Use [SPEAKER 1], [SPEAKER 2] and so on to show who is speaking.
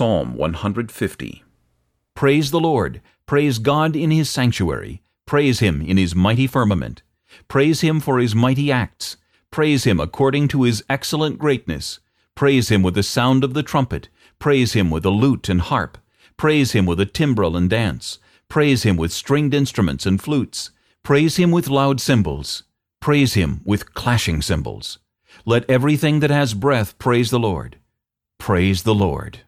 [SPEAKER 1] Psalm 150
[SPEAKER 2] Praise the Lord. Praise God in his sanctuary. Praise him in his mighty firmament. Praise him for his mighty acts. Praise him according to his excellent greatness. Praise him with the sound of the trumpet. Praise him with the lute and harp. Praise him with a timbrel and dance. Praise him with stringed instruments and flutes. Praise him with loud cymbals. Praise him with clashing cymbals. Let everything that has breath praise the Lord. Praise the Lord.